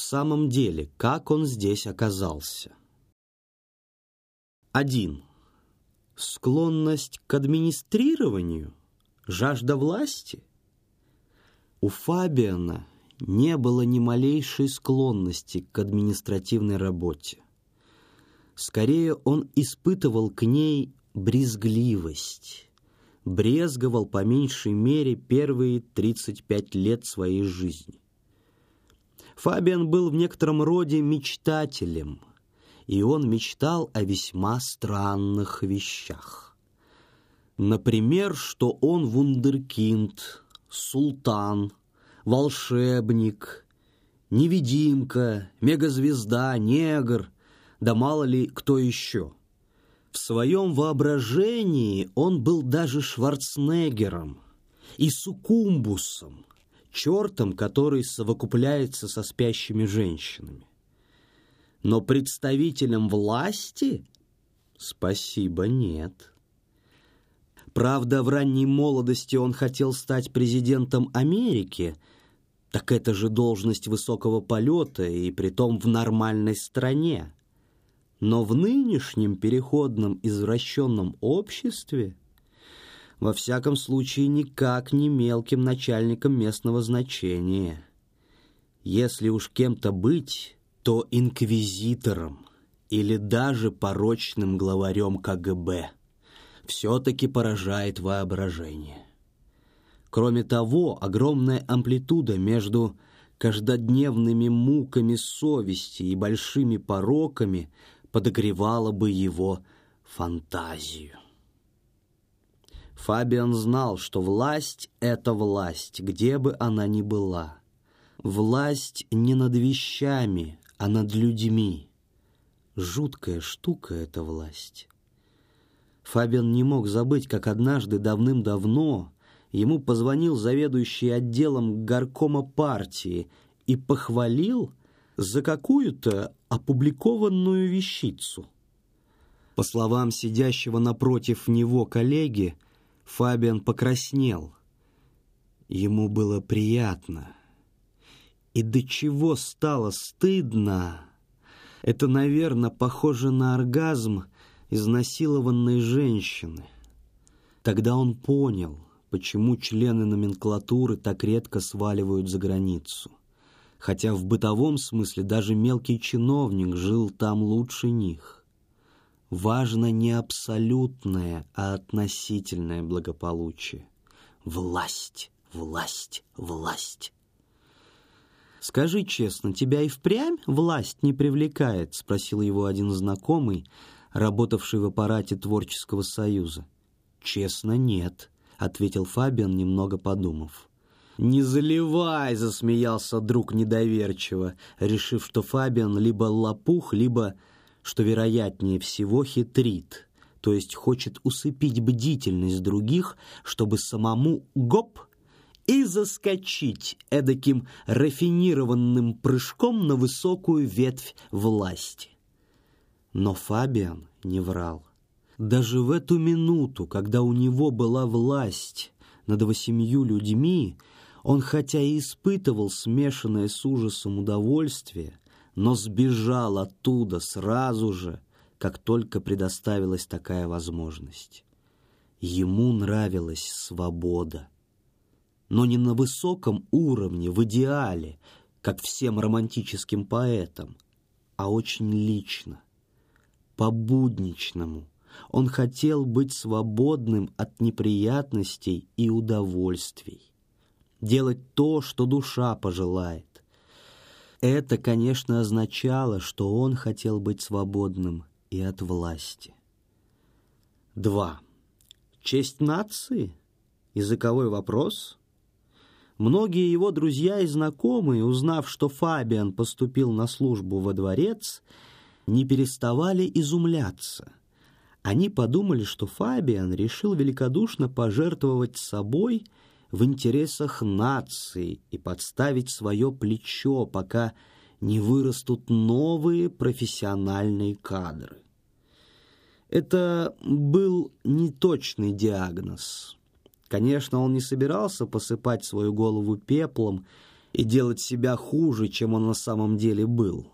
в самом деле, как он здесь оказался? 1. Склонность к администрированию? Жажда власти? У Фабиана не было ни малейшей склонности к административной работе. Скорее, он испытывал к ней брезгливость, брезговал по меньшей мере первые 35 лет своей жизни. Фабиан был в некотором роде мечтателем, и он мечтал о весьма странных вещах. Например, что он вундеркинд, султан, волшебник, невидимка, мегазвезда, негр, да мало ли кто еще. В своем воображении он был даже Шварценеггером и Сукумбусом, чертом, который совокупляется со спящими женщинами. Но представителем власти? Спасибо, нет. Правда, в ранней молодости он хотел стать президентом Америки, так это же должность высокого полета, и притом в нормальной стране. Но в нынешнем переходном извращенном обществе, во всяком случае, никак не мелким начальником местного значения. Если уж кем-то быть, то инквизитором или даже порочным главарем КГБ все-таки поражает воображение. Кроме того, огромная амплитуда между каждодневными муками совести и большими пороками – подогревала бы его фантазию. Фабиан знал, что власть — это власть, где бы она ни была. Власть не над вещами, а над людьми. Жуткая штука эта власть. Фабиан не мог забыть, как однажды давным-давно ему позвонил заведующий отделом горкома партии и похвалил за какую-то опубликованную вещицу. По словам сидящего напротив него коллеги, Фабиан покраснел. Ему было приятно. И до чего стало стыдно. Это, наверное, похоже на оргазм изнасилованной женщины. Тогда он понял, почему члены номенклатуры так редко сваливают за границу хотя в бытовом смысле даже мелкий чиновник жил там лучше них. Важно не абсолютное, а относительное благополучие. Власть, власть, власть. «Скажи честно, тебя и впрямь власть не привлекает?» — спросил его один знакомый, работавший в аппарате Творческого союза. «Честно, нет», — ответил Фабиан, немного подумав. «Не заливай!» — засмеялся друг недоверчиво, решив, что Фабиан либо лопух, либо, что вероятнее всего, хитрит, то есть хочет усыпить бдительность других, чтобы самому гоп и заскочить эдаким рафинированным прыжком на высокую ветвь власти. Но Фабиан не врал. Даже в эту минуту, когда у него была власть над восемью людьми, он хотя и испытывал смешанное с ужасом удовольствие, но сбежал оттуда сразу же, как только предоставилась такая возможность. Ему нравилась свобода. Но не на высоком уровне, в идеале, как всем романтическим поэтам, а очень лично, по-будничному. Он хотел быть свободным от неприятностей и удовольствий делать то, что душа пожелает. Это, конечно, означало, что он хотел быть свободным и от власти. 2. Честь нации? Языковой вопрос? Многие его друзья и знакомые, узнав, что Фабиан поступил на службу во дворец, не переставали изумляться. Они подумали, что Фабиан решил великодушно пожертвовать собой – в интересах нации и подставить свое плечо, пока не вырастут новые профессиональные кадры. Это был неточный диагноз. Конечно, он не собирался посыпать свою голову пеплом и делать себя хуже, чем он на самом деле был.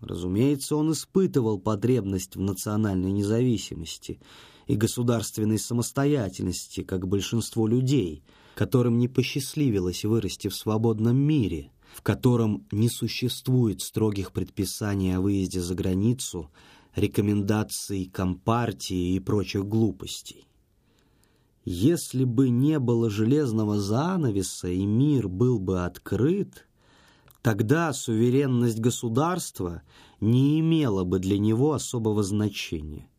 Разумеется, он испытывал потребность в национальной независимости и государственной самостоятельности, как большинство людей, которым не посчастливилось вырасти в свободном мире, в котором не существует строгих предписаний о выезде за границу, рекомендаций компартии и прочих глупостей. Если бы не было железного занавеса и мир был бы открыт, тогда суверенность государства не имела бы для него особого значения.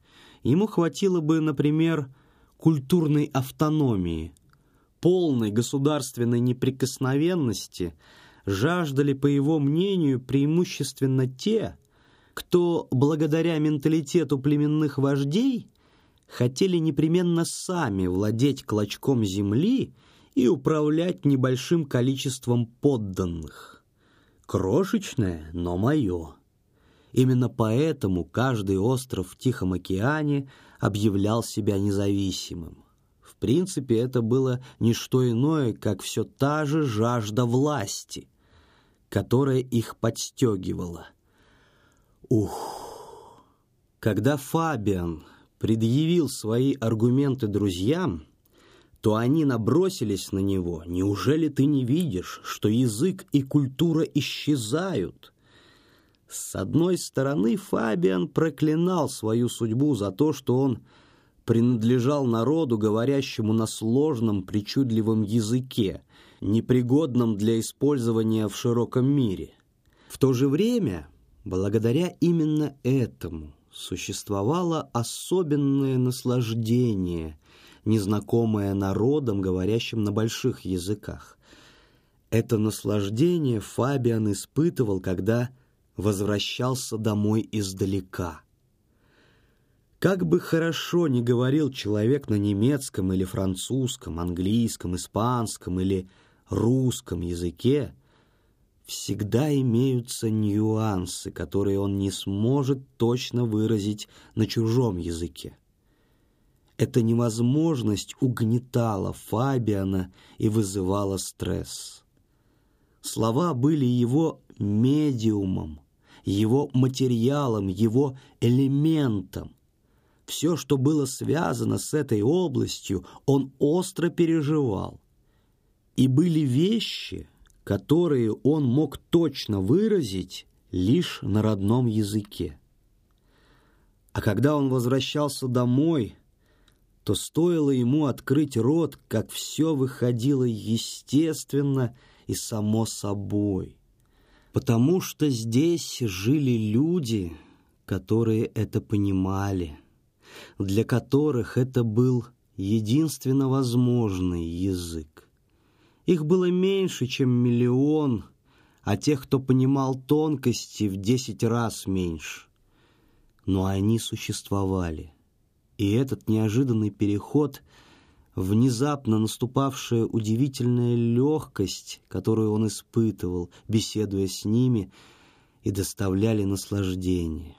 Ему хватило бы, например, культурной автономии, полной государственной неприкосновенности, жаждали, по его мнению, преимущественно те, кто, благодаря менталитету племенных вождей, хотели непременно сами владеть клочком земли и управлять небольшим количеством подданных. Крошечное, но мое. Именно поэтому каждый остров в Тихом океане объявлял себя независимым. Принципе, это было не что иное, как все та же жажда власти, которая их подстегивала. Ух! Когда Фабиан предъявил свои аргументы друзьям, то они набросились на него. «Неужели ты не видишь, что язык и культура исчезают?» С одной стороны, Фабиан проклинал свою судьбу за то, что он принадлежал народу, говорящему на сложном, причудливом языке, непригодном для использования в широком мире. В то же время, благодаря именно этому, существовало особенное наслаждение, незнакомое народам, говорящим на больших языках. Это наслаждение Фабиан испытывал, когда возвращался домой издалека. Как бы хорошо ни говорил человек на немецком или французском, английском, испанском или русском языке, всегда имеются нюансы, которые он не сможет точно выразить на чужом языке. Эта невозможность угнетала Фабиана и вызывала стресс. Слова были его медиумом, его материалом, его элементом. Все, что было связано с этой областью, он остро переживал. И были вещи, которые он мог точно выразить лишь на родном языке. А когда он возвращался домой, то стоило ему открыть рот, как все выходило естественно и само собой. Потому что здесь жили люди, которые это понимали, для которых это был единственно возможный язык. Их было меньше, чем миллион, а тех, кто понимал тонкости, в десять раз меньше. Но они существовали. И этот неожиданный переход, внезапно наступавшая удивительная легкость, которую он испытывал, беседуя с ними, и доставляли наслаждение.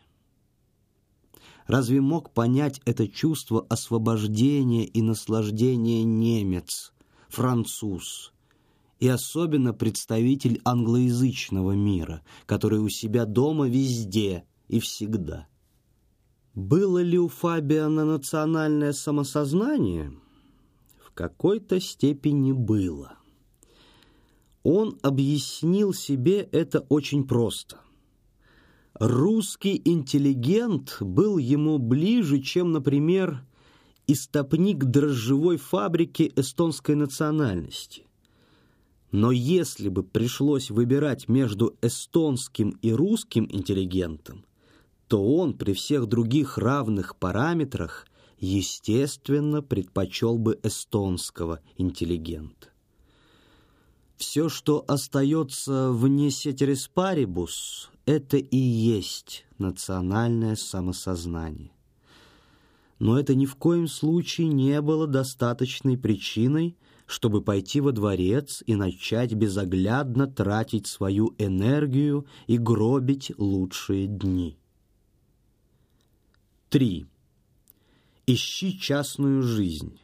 Разве мог понять это чувство освобождения и наслаждения немец, француз, и особенно представитель англоязычного мира, который у себя дома везде и всегда. Было ли у Фабиана национальное самосознание? В какой-то степени было. Он объяснил себе это очень просто. Русский интеллигент был ему ближе, чем, например, истопник дрожжевой фабрики эстонской национальности. Но если бы пришлось выбирать между эстонским и русским интеллигентом, то он при всех других равных параметрах естественно предпочел бы эстонского интеллигента. Все, что остается вне сетерис парибус, это и есть национальное самосознание. Но это ни в коем случае не было достаточной причиной, чтобы пойти во дворец и начать безоглядно тратить свою энергию и гробить лучшие дни. 3. Ищи частную жизнь.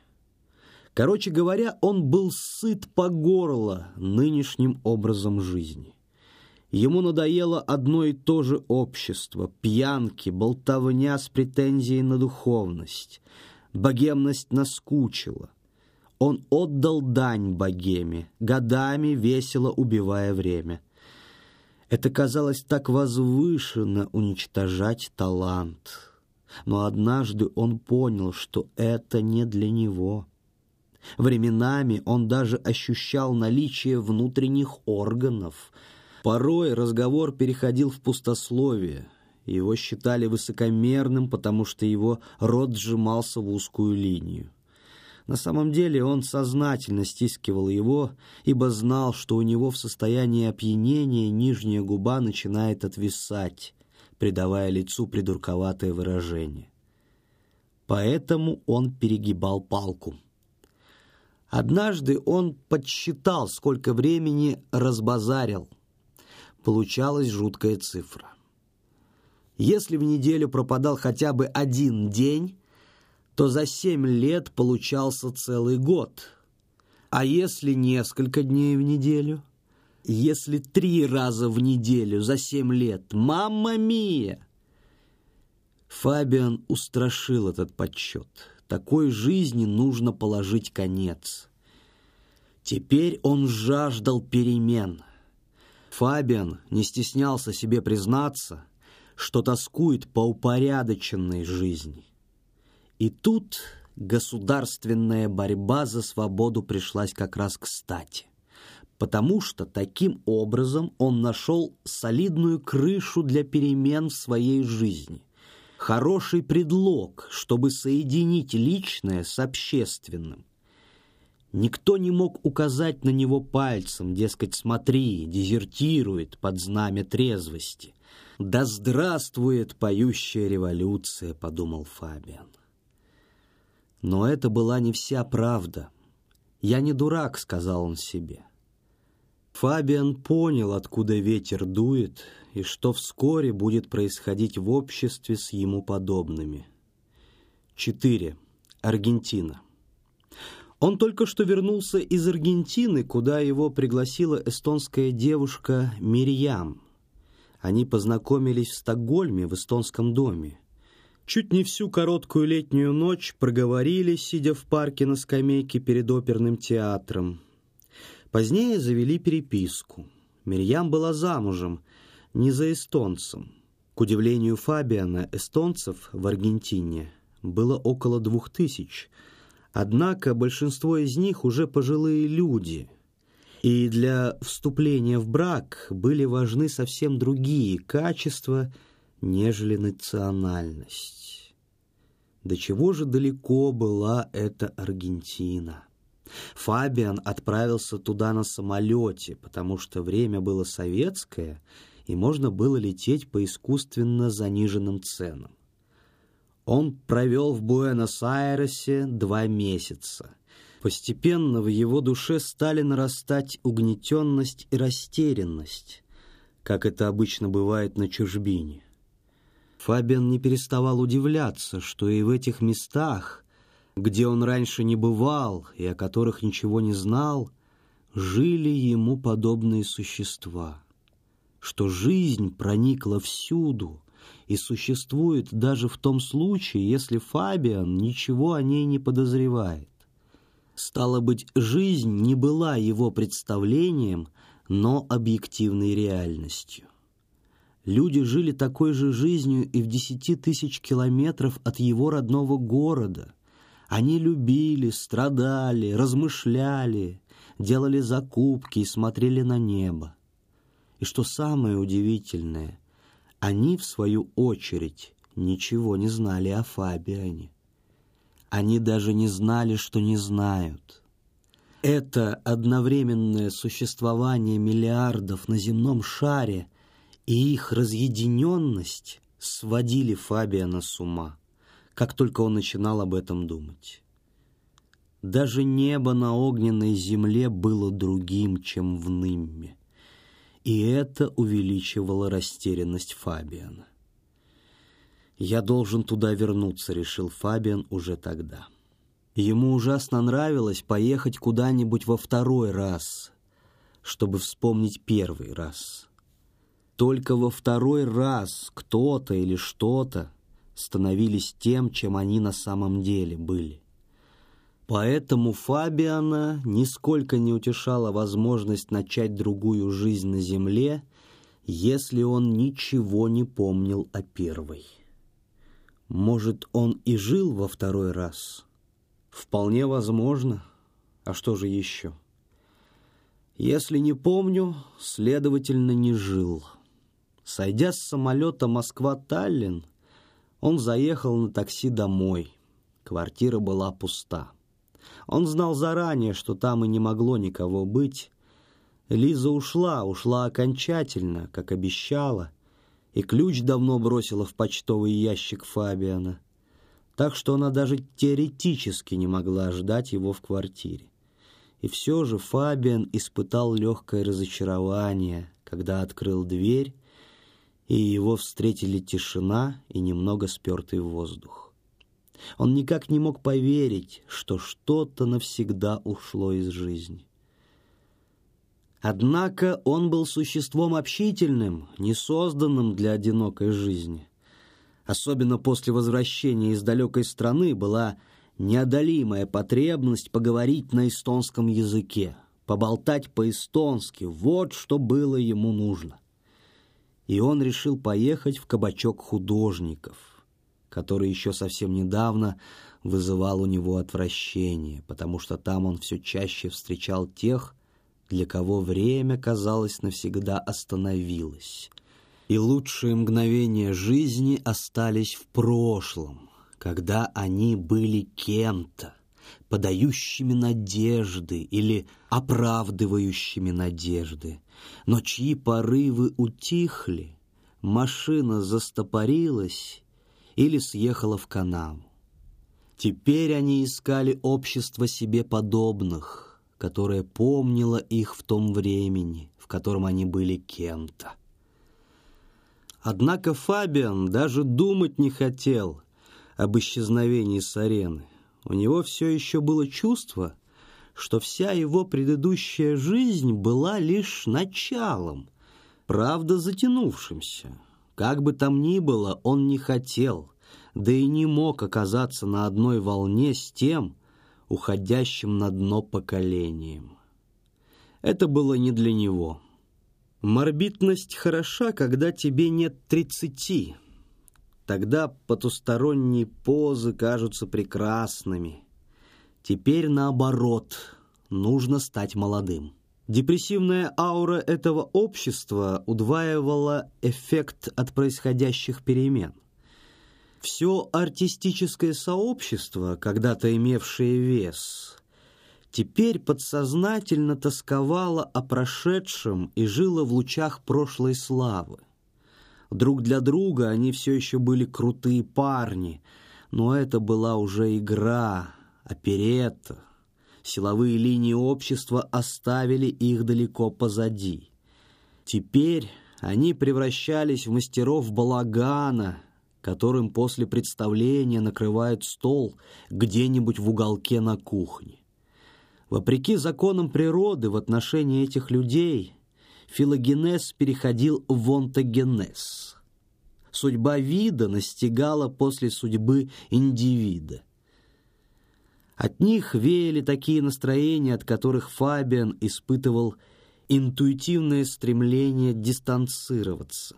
Короче говоря, он был сыт по горло нынешним образом жизни. Ему надоело одно и то же общество, пьянки, болтовня с претензией на духовность. Богемность наскучила. Он отдал дань богеме, годами весело убивая время. Это казалось так возвышенно уничтожать талант. Но однажды он понял, что это не для него. Временами он даже ощущал наличие внутренних органов. Порой разговор переходил в пустословие. Его считали высокомерным, потому что его рот сжимался в узкую линию. На самом деле он сознательно стискивал его, ибо знал, что у него в состоянии опьянения нижняя губа начинает отвисать, придавая лицу придурковатое выражение. Поэтому он перегибал палку. Однажды он подсчитал, сколько времени разбазарил. Получалась жуткая цифра. Если в неделю пропадал хотя бы один день, то за семь лет получался целый год. А если несколько дней в неделю? Если три раза в неделю за семь лет? Мамма мия! Фабиан устрашил этот подсчет. Такой жизни нужно положить конец. Теперь он жаждал перемен. Фабиан не стеснялся себе признаться, что тоскует по упорядоченной жизни. И тут государственная борьба за свободу пришлась как раз кстати, потому что таким образом он нашел солидную крышу для перемен в своей жизни, хороший предлог, чтобы соединить личное с общественным. Никто не мог указать на него пальцем, дескать, смотри, дезертирует под знамя трезвости. «Да здравствует поющая революция», — подумал Фабиан. Но это была не вся правда. «Я не дурак», — сказал он себе. Фабиан понял, откуда ветер дует, и что вскоре будет происходить в обществе с ему подобными. 4. Аргентина. Он только что вернулся из Аргентины, куда его пригласила эстонская девушка Мирьям. Они познакомились в Стокгольме в эстонском доме. Чуть не всю короткую летнюю ночь проговорили, сидя в парке на скамейке перед оперным театром. Позднее завели переписку. Мирьям была замужем, не за эстонцем. К удивлению Фабиана, эстонцев в Аргентине было около двух тысяч, однако большинство из них уже пожилые люди, и для вступления в брак были важны совсем другие качества – нежели национальность. До чего же далеко была эта Аргентина? Фабиан отправился туда на самолете, потому что время было советское, и можно было лететь по искусственно заниженным ценам. Он провел в Буэнос-Айресе два месяца. Постепенно в его душе стали нарастать угнетенность и растерянность, как это обычно бывает на чужбине. Фабиан не переставал удивляться, что и в этих местах, где он раньше не бывал и о которых ничего не знал, жили ему подобные существа, что жизнь проникла всюду и существует даже в том случае, если Фабиан ничего о ней не подозревает. Стало быть, жизнь не была его представлением, но объективной реальностью. Люди жили такой же жизнью и в десяти тысяч километров от его родного города. Они любили, страдали, размышляли, делали закупки и смотрели на небо. И что самое удивительное, они, в свою очередь, ничего не знали о Фабиане. Они даже не знали, что не знают. Это одновременное существование миллиардов на земном шаре – и их разъединенность сводили Фабиана с ума, как только он начинал об этом думать. Даже небо на огненной земле было другим, чем в Нимме, и это увеличивало растерянность Фабиана. «Я должен туда вернуться», — решил Фабиан уже тогда. Ему ужасно нравилось поехать куда-нибудь во второй раз, чтобы вспомнить первый раз. Только во второй раз кто-то или что-то становились тем, чем они на самом деле были. Поэтому Фабиана нисколько не утешала возможность начать другую жизнь на земле, если он ничего не помнил о первой. Может, он и жил во второй раз? Вполне возможно. А что же еще? Если не помню, следовательно, не жил. Сойдя с самолета Москва-Таллин, он заехал на такси домой. Квартира была пуста. Он знал заранее, что там и не могло никого быть. Лиза ушла, ушла окончательно, как обещала, и ключ давно бросила в почтовый ящик Фабиана. Так что она даже теоретически не могла ждать его в квартире. И все же Фабиан испытал легкое разочарование, когда открыл дверь, и его встретили тишина и немного спертый воздух. Он никак не мог поверить, что что-то навсегда ушло из жизни. Однако он был существом общительным, не созданным для одинокой жизни. Особенно после возвращения из далекой страны была неодолимая потребность поговорить на эстонском языке, поболтать по-эстонски, вот что было ему нужно. И он решил поехать в кабачок художников – который еще совсем недавно вызывал у него отвращение, потому что там он все чаще встречал тех, для кого время, казалось, навсегда остановилось. И лучшие мгновения жизни остались в прошлом, когда они были кем-то, подающими надежды или оправдывающими надежды, но чьи порывы утихли, машина застопорилась, или съехала в канаву. Теперь они искали общество себе подобных, которое помнило их в том времени, в котором они были кем-то. Однако Фабиан даже думать не хотел об исчезновении с арены. У него все еще было чувство, что вся его предыдущая жизнь была лишь началом, правда затянувшимся. Как бы там ни было, он не хотел, да и не мог оказаться на одной волне с тем, уходящим на дно поколением. Это было не для него. Морбитность хороша, когда тебе нет тридцати. Тогда потусторонние позы кажутся прекрасными. Теперь наоборот, нужно стать молодым. Депрессивная аура этого общества удваивала эффект от происходящих перемен. Все артистическое сообщество, когда-то имевшее вес, теперь подсознательно тосковало о прошедшем и жило в лучах прошлой славы. Друг для друга они все еще были крутые парни, но это была уже игра, оперетта, Силовые линии общества оставили их далеко позади. Теперь они превращались в мастеров балагана, которым после представления накрывают стол где-нибудь в уголке на кухне. Вопреки законам природы в отношении этих людей филогенез переходил в онтогенез. Судьба вида настигала после судьбы индивида. От них веяли такие настроения, от которых Фабиан испытывал интуитивное стремление дистанцироваться.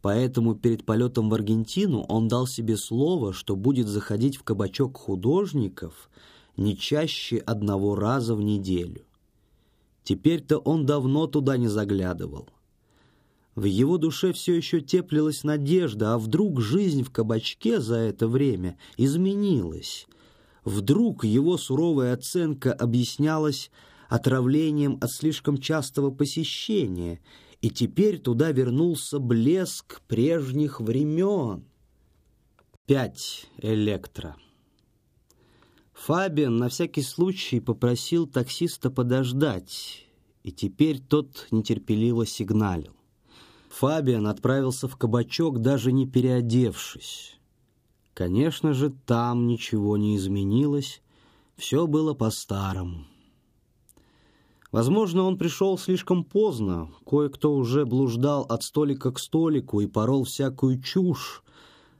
Поэтому перед полетом в Аргентину он дал себе слово, что будет заходить в кабачок художников не чаще одного раза в неделю. Теперь-то он давно туда не заглядывал. В его душе все еще теплилась надежда, а вдруг жизнь в кабачке за это время изменилась, Вдруг его суровая оценка объяснялась отравлением от слишком частого посещения, и теперь туда вернулся блеск прежних времен. Пять электро. Фабиан на всякий случай попросил таксиста подождать, и теперь тот нетерпеливо сигналил. Фабиан отправился в кабачок, даже не переодевшись. Конечно же, там ничего не изменилось, все было по-старому. Возможно, он пришел слишком поздно, кое-кто уже блуждал от столика к столику и порол всякую чушь,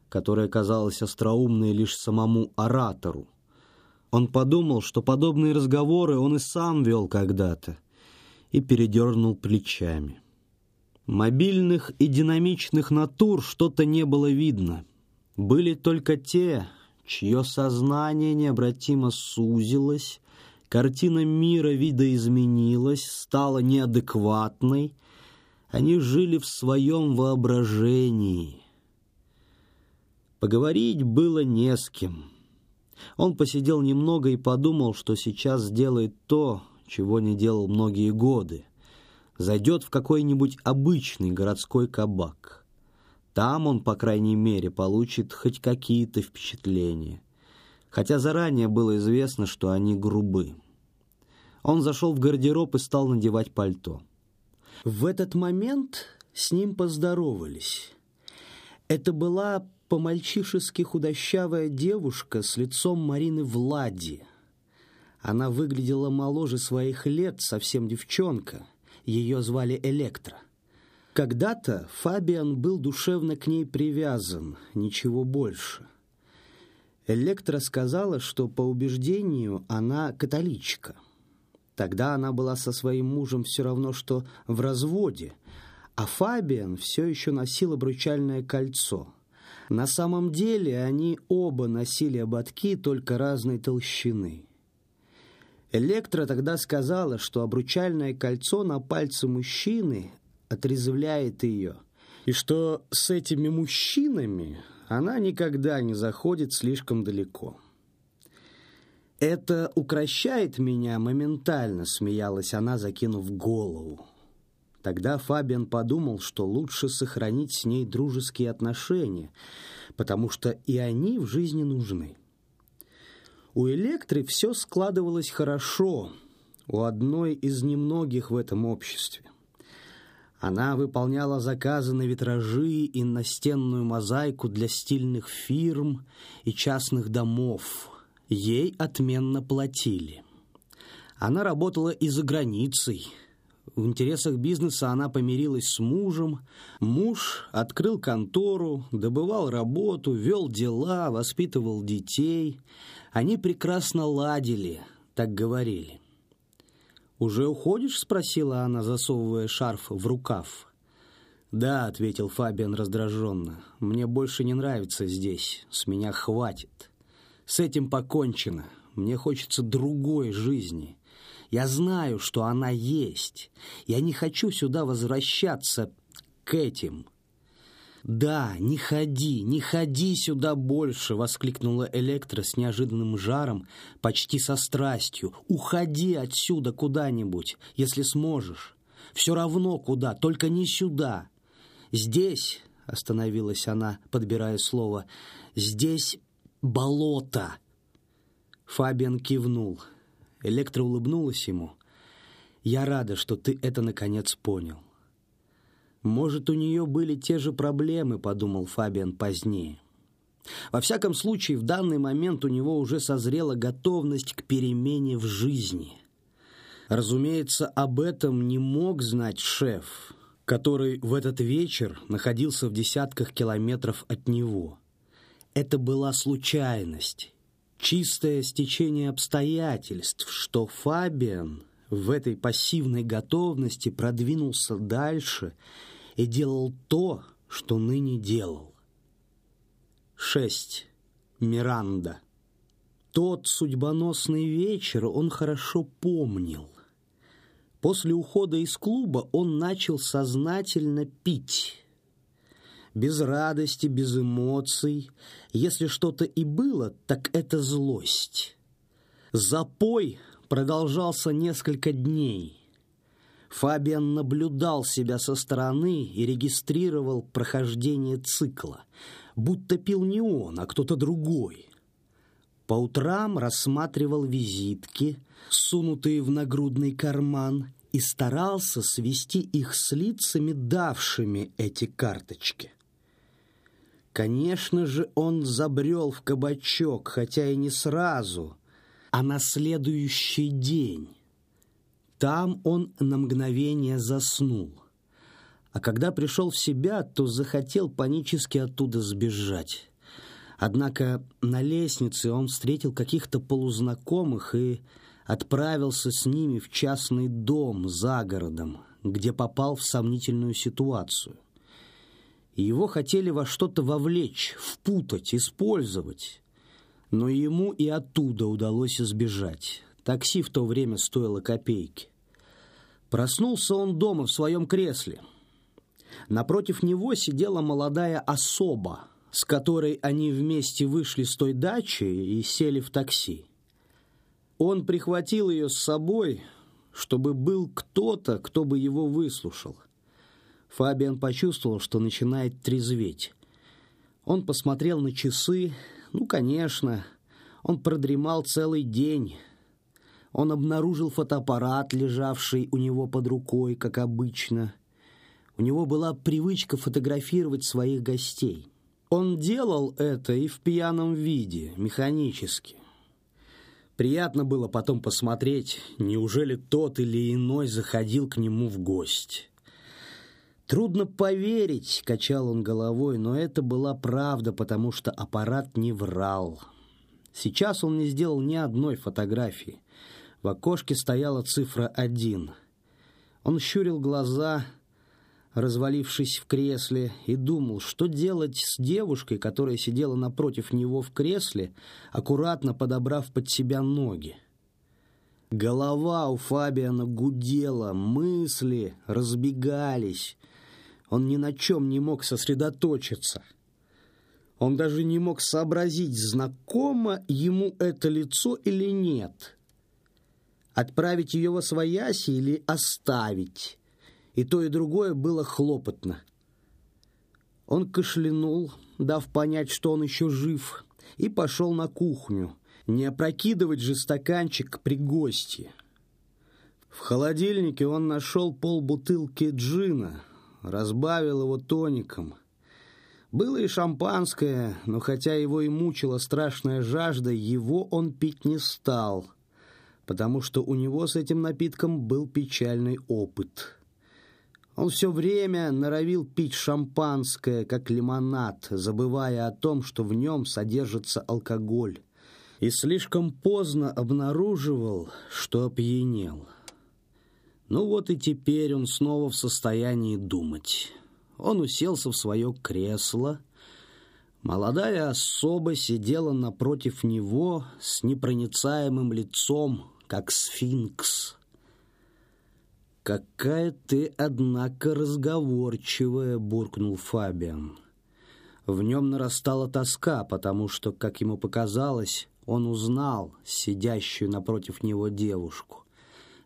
которая казалась остроумной лишь самому оратору. Он подумал, что подобные разговоры он и сам вел когда-то, и передернул плечами. Мобильных и динамичных натур что-то не было видно. Были только те, чье сознание необратимо сузилось, картина мира видоизменилась, стала неадекватной, они жили в своем воображении. Поговорить было не с кем. Он посидел немного и подумал, что сейчас сделает то, чего не делал многие годы. Зайдет в какой-нибудь обычный городской кабак. Там он, по крайней мере, получит хоть какие-то впечатления. Хотя заранее было известно, что они грубы. Он зашел в гардероб и стал надевать пальто. В этот момент с ним поздоровались. Это была по-мальчишески худощавая девушка с лицом Марины Влади. Она выглядела моложе своих лет, совсем девчонка. Ее звали Электро. Когда-то Фабиан был душевно к ней привязан, ничего больше. Электра сказала, что по убеждению она католичка. Тогда она была со своим мужем все равно, что в разводе, а Фабиан все еще носил обручальное кольцо. На самом деле они оба носили ободки только разной толщины. Электра тогда сказала, что обручальное кольцо на пальце мужчины отрезвляет ее, и что с этими мужчинами она никогда не заходит слишком далеко. «Это укращает меня моментально», — смеялась она, закинув голову. Тогда Фабиан подумал, что лучше сохранить с ней дружеские отношения, потому что и они в жизни нужны. У Электры все складывалось хорошо, у одной из немногих в этом обществе. Она выполняла заказы на витражи и настенную мозаику для стильных фирм и частных домов. Ей отменно платили. Она работала и за границей. В интересах бизнеса она помирилась с мужем. Муж открыл контору, добывал работу, вел дела, воспитывал детей. Они прекрасно ладили, так говорили. «Уже уходишь?» — спросила она, засовывая шарф в рукав. «Да», — ответил Фабиан раздраженно, — «мне больше не нравится здесь, с меня хватит. С этим покончено, мне хочется другой жизни. Я знаю, что она есть, я не хочу сюда возвращаться к этим». «Да, не ходи, не ходи сюда больше!» — воскликнула Электра с неожиданным жаром, почти со страстью. «Уходи отсюда куда-нибудь, если сможешь. Все равно куда, только не сюда. Здесь...» — остановилась она, подбирая слово. «Здесь болото!» Фабиан кивнул. Электра улыбнулась ему. «Я рада, что ты это наконец понял». Может, у нее были те же проблемы, подумал Фабиан позднее. Во всяком случае, в данный момент у него уже созрела готовность к перемене в жизни. Разумеется, об этом не мог знать шеф, который в этот вечер находился в десятках километров от него. Это была случайность, чистое стечение обстоятельств, что Фабиан в этой пассивной готовности продвинулся дальше и делал то, что ныне делал. 6. Миранда. Тот судьбоносный вечер он хорошо помнил. После ухода из клуба он начал сознательно пить. Без радости, без эмоций. Если что-то и было, так это злость. Запой продолжался несколько дней. Фабиан наблюдал себя со стороны и регистрировал прохождение цикла, будто пил не он, а кто-то другой. По утрам рассматривал визитки, сунутые в нагрудный карман, и старался свести их с лицами, давшими эти карточки. Конечно же, он забрел в кабачок, хотя и не сразу, а на следующий день. Там он на мгновение заснул. А когда пришел в себя, то захотел панически оттуда сбежать. Однако на лестнице он встретил каких-то полузнакомых и отправился с ними в частный дом за городом, где попал в сомнительную ситуацию. Его хотели во что-то вовлечь, впутать, использовать. Но ему и оттуда удалось избежать. Такси в то время стоило копейки. Проснулся он дома в своем кресле. Напротив него сидела молодая особа, с которой они вместе вышли с той дачи и сели в такси. Он прихватил ее с собой, чтобы был кто-то, кто бы его выслушал. Фабиан почувствовал, что начинает трезветь. Он посмотрел на часы. Ну, конечно, он продремал целый день. Он обнаружил фотоаппарат, лежавший у него под рукой, как обычно. У него была привычка фотографировать своих гостей. Он делал это и в пьяном виде, механически. Приятно было потом посмотреть, неужели тот или иной заходил к нему в гости. Трудно поверить, качал он головой, но это была правда, потому что аппарат не врал. Сейчас он не сделал ни одной фотографии. В окошке стояла цифра один. Он щурил глаза, развалившись в кресле, и думал, что делать с девушкой, которая сидела напротив него в кресле, аккуратно подобрав под себя ноги. Голова у Фабиана гудела, мысли разбегались. Он ни на чем не мог сосредоточиться. Он даже не мог сообразить, знакомо ему это лицо или нет. Отправить ее во свояси или оставить – и то, и другое было хлопотно. Он кашлянул, дав понять, что он еще жив, и пошел на кухню. Не опрокидывать же стаканчик при гости. В холодильнике он нашел полбутылки джина, разбавил его тоником. Было и шампанское, но хотя его и мучила страшная жажда, его он пить не стал, потому что у него с этим напитком был печальный опыт. Он все время норовил пить шампанское, как лимонад, забывая о том, что в нем содержится алкоголь, и слишком поздно обнаруживал, что опьянел. Ну вот и теперь он снова в состоянии думать. Он уселся в свое кресло. Молодая особа сидела напротив него с непроницаемым лицом, как сфинкс. «Какая ты, однако, разговорчивая!» — буркнул Фабиан. В нем нарастала тоска, потому что, как ему показалось, он узнал сидящую напротив него девушку.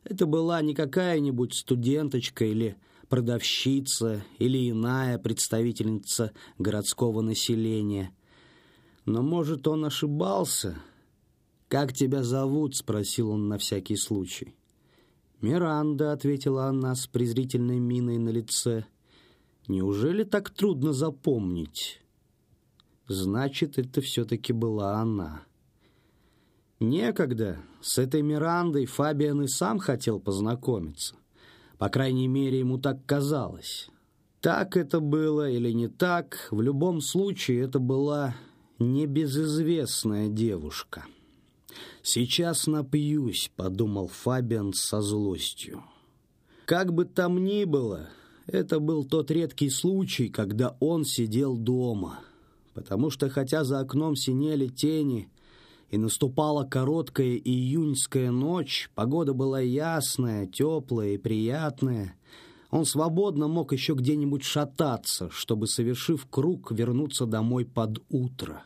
Это была не какая-нибудь студенточка или продавщица или иная представительница городского населения. Но, может, он ошибался? «Как тебя зовут?» — спросил он на всякий случай. «Миранда», — ответила она с презрительной миной на лице. «Неужели так трудно запомнить?» Значит, это все-таки была она. Некогда с этой Мирандой Фабиан и сам хотел познакомиться. По крайней мере, ему так казалось. Так это было или не так, в любом случае это была небезызвестная девушка. «Сейчас напьюсь», — подумал Фабиан со злостью. Как бы там ни было, это был тот редкий случай, когда он сидел дома, потому что хотя за окном синели тени и наступала короткая июньская ночь, погода была ясная, теплая и приятная, он свободно мог еще где-нибудь шататься, чтобы, совершив круг, вернуться домой под утро.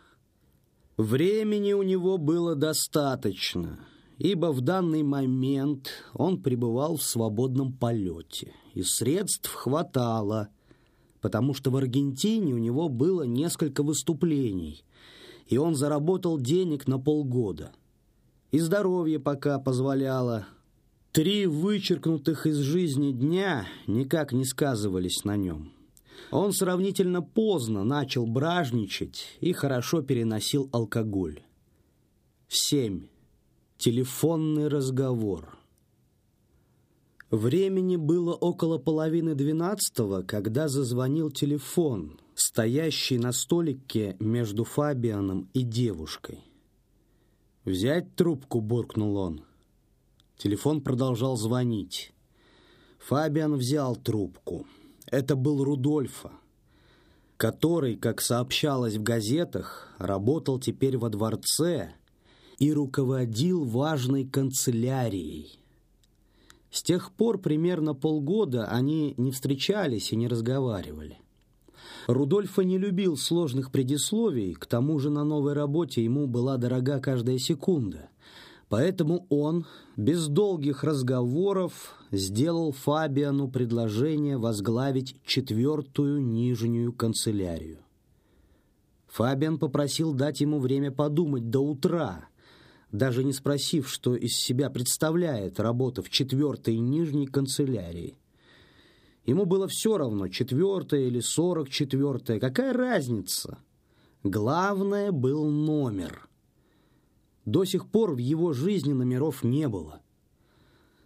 Времени у него было достаточно, ибо в данный момент он пребывал в свободном полете, и средств хватало, потому что в Аргентине у него было несколько выступлений, и он заработал денег на полгода. И здоровье пока позволяло. Три вычеркнутых из жизни дня никак не сказывались на нем. Он сравнительно поздно начал бражничать и хорошо переносил алкоголь. Семь. Телефонный разговор. Времени было около половины двенадцатого, когда зазвонил телефон, стоящий на столике между Фабианом и девушкой. «Взять трубку», — буркнул он. Телефон продолжал звонить. Фабиан взял трубку. Это был Рудольфа, который, как сообщалось в газетах, работал теперь во дворце и руководил важной канцелярией. С тех пор примерно полгода они не встречались и не разговаривали. Рудольфа не любил сложных предисловий, к тому же на новой работе ему была дорога каждая секунда. Поэтому он, без долгих разговоров, сделал Фабиану предложение возглавить четвертую нижнюю канцелярию. Фабиан попросил дать ему время подумать до утра, даже не спросив, что из себя представляет работа в четвертой нижней канцелярии. Ему было все равно, четвертая или сорок четвертая, какая разница? Главное был номер. До сих пор в его жизни номеров не было.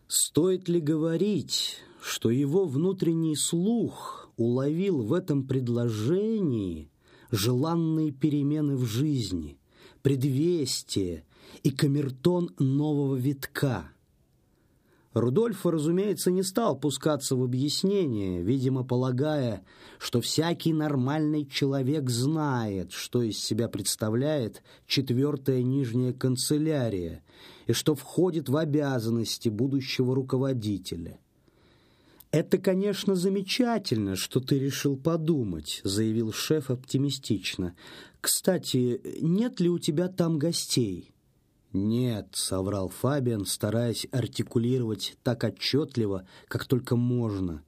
Стоит ли говорить, что его внутренний слух уловил в этом предложении желанные перемены в жизни, предвестие и камертон нового витка – Рудольф, разумеется, не стал пускаться в объяснение, видимо, полагая, что всякий нормальный человек знает, что из себя представляет четвертая нижняя канцелярия и что входит в обязанности будущего руководителя. «Это, конечно, замечательно, что ты решил подумать», — заявил шеф оптимистично. «Кстати, нет ли у тебя там гостей?» «Нет», — соврал Фабиан, стараясь артикулировать так отчетливо, как только можно.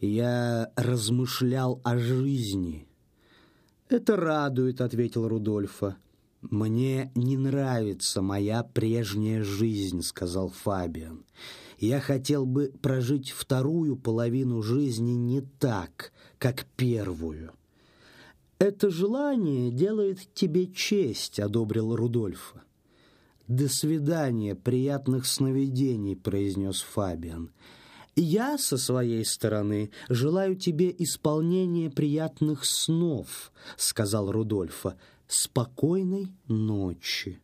«Я размышлял о жизни». «Это радует», — ответил Рудольфа. «Мне не нравится моя прежняя жизнь», — сказал Фабиан. «Я хотел бы прожить вторую половину жизни не так, как первую». «Это желание делает тебе честь», — одобрил Рудольфа. «До свидания, приятных сновидений», — произнес Фабиан. «Я, со своей стороны, желаю тебе исполнения приятных снов», — сказал Рудольфа. «Спокойной ночи».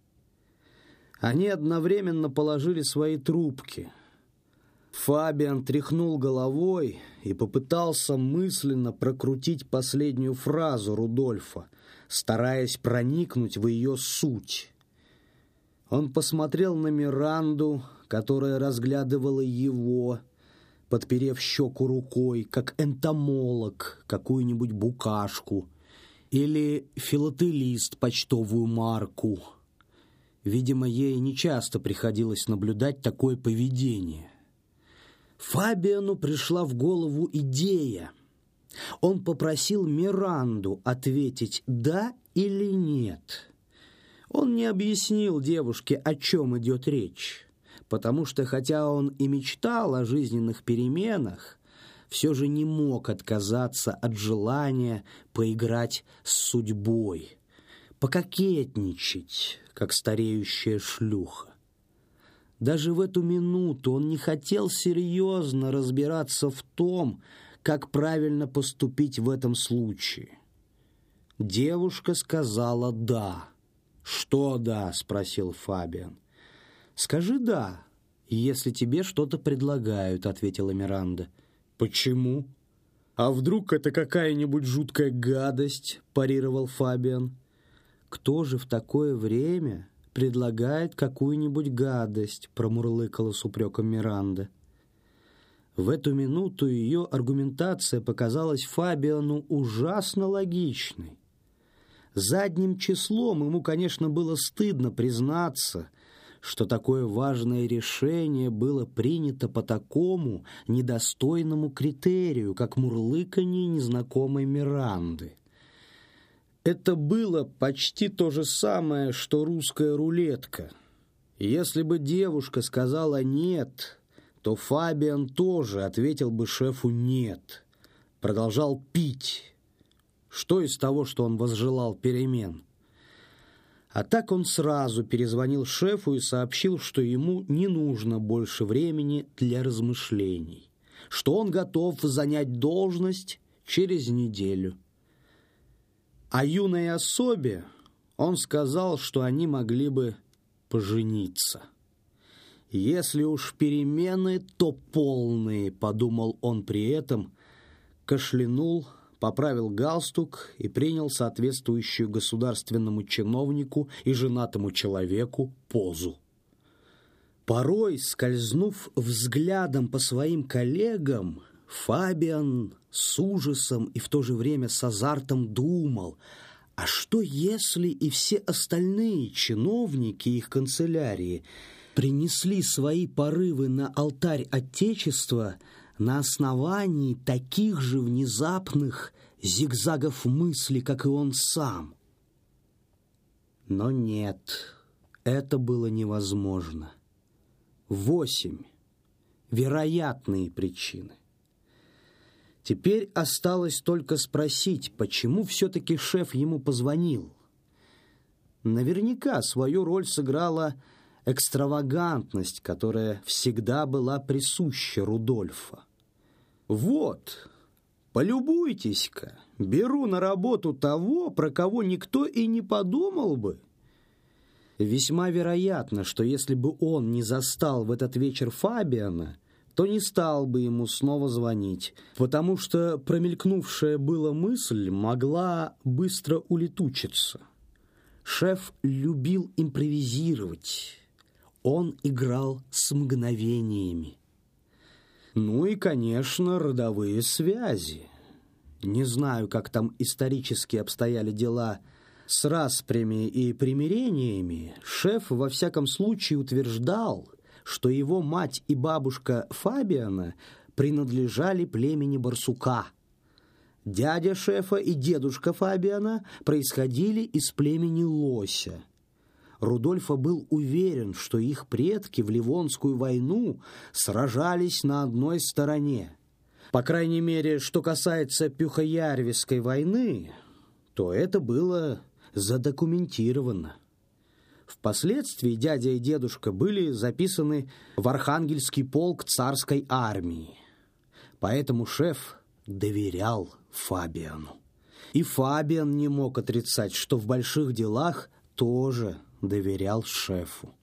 Они одновременно положили свои трубки. Фабиан тряхнул головой и попытался мысленно прокрутить последнюю фразу Рудольфа, стараясь проникнуть в ее суть. Он посмотрел на Миранду, которая разглядывала его, подперев щеку рукой, как энтомолог какую-нибудь букашку или филателист почтовую марку. Видимо, ей нечасто приходилось наблюдать такое поведение. Фабиану пришла в голову идея. Он попросил Миранду ответить «да» или «нет». Он не объяснил девушке, о чем идет речь, потому что, хотя он и мечтал о жизненных переменах, все же не мог отказаться от желания поиграть с судьбой, пококетничать, как стареющая шлюха. Даже в эту минуту он не хотел серьезно разбираться в том, как правильно поступить в этом случае. Девушка сказала «да». «Что да?» — спросил Фабиан. «Скажи «да», если тебе что-то предлагают», — ответила Миранда. «Почему?» «А вдруг это какая-нибудь жуткая гадость?» – парировал Фабиан. «Кто же в такое время предлагает какую-нибудь гадость?» – промурлыкала с упреком Миранда. В эту минуту ее аргументация показалась Фабиану ужасно логичной. Задним числом ему, конечно, было стыдно признаться, что такое важное решение было принято по такому недостойному критерию, как мурлыканье незнакомой Миранды. Это было почти то же самое, что русская рулетка. Если бы девушка сказала «нет», то Фабиан тоже ответил бы шефу «нет». продолжал пить. Что из того, что он возжелал перемен? А так он сразу перезвонил шефу и сообщил, что ему не нужно больше времени для размышлений, что он готов занять должность через неделю. А юной особе он сказал, что они могли бы пожениться. «Если уж перемены, то полные», — подумал он при этом, кашлянул, поправил галстук и принял соответствующую государственному чиновнику и женатому человеку позу. Порой, скользнув взглядом по своим коллегам, Фабиан с ужасом и в то же время с азартом думал, а что если и все остальные чиновники их канцелярии принесли свои порывы на алтарь Отечества – на основании таких же внезапных зигзагов мысли, как и он сам. Но нет, это было невозможно. Восемь вероятные причины. Теперь осталось только спросить, почему все-таки шеф ему позвонил. Наверняка свою роль сыграла экстравагантность, которая всегда была присуща Рудольфа. «Вот, полюбуйтесь-ка, беру на работу того, про кого никто и не подумал бы». Весьма вероятно, что если бы он не застал в этот вечер Фабиана, то не стал бы ему снова звонить, потому что промелькнувшая была мысль могла быстро улетучиться. Шеф любил импровизировать он играл с мгновениями. Ну и, конечно, родовые связи. Не знаю, как там исторически обстояли дела с распрями и примирениями. Шеф, во всяком случае, утверждал, что его мать и бабушка Фабиана принадлежали племени барсука. Дядя шефа и дедушка Фабиана происходили из племени лося. Рудольфа был уверен, что их предки в Ливонскую войну сражались на одной стороне. По крайней мере, что касается Пюхоярвисской войны, то это было задокументировано. Впоследствии дядя и дедушка были записаны в Архангельский полк царской армии. Поэтому шеф доверял Фабиану. И Фабиан не мог отрицать, что в больших делах тоже доверял шефу.